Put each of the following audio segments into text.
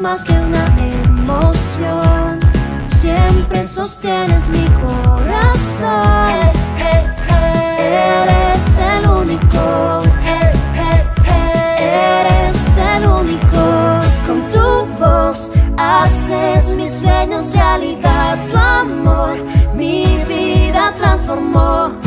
más que una emoción. Siempre sostienes mi corazón. Eres el único. Eres el único. Con tu voz haces mis sueños realidad. Tu amor mi vida transformó.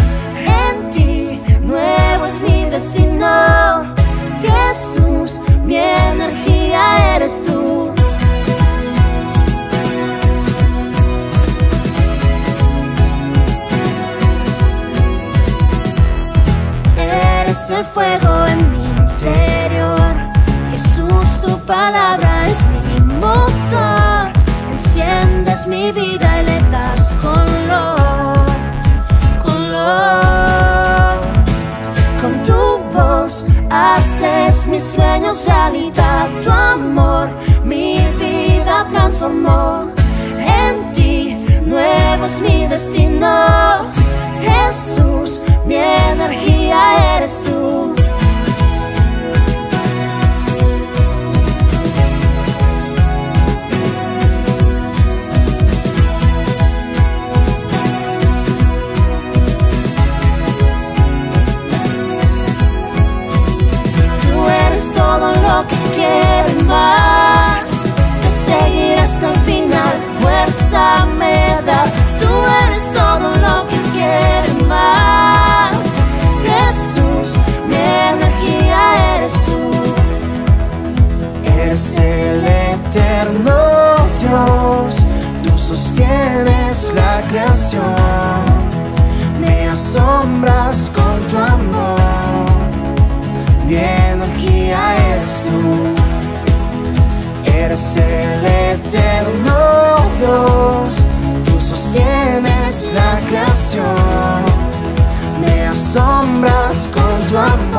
El fuego en mi interior. Jesús, tu palabra es mi motor. Enciendes mi vida y le das color. Color. Con tu voz haces mis sueños realidad. Tu amor mi vida transformó. Eres el eterno Dios, tú sostienes la creación, me asombras con tu amor, mi energía eres tú. Eres el eterno Dios, tú sostienes la creación, me asombras con tu amor.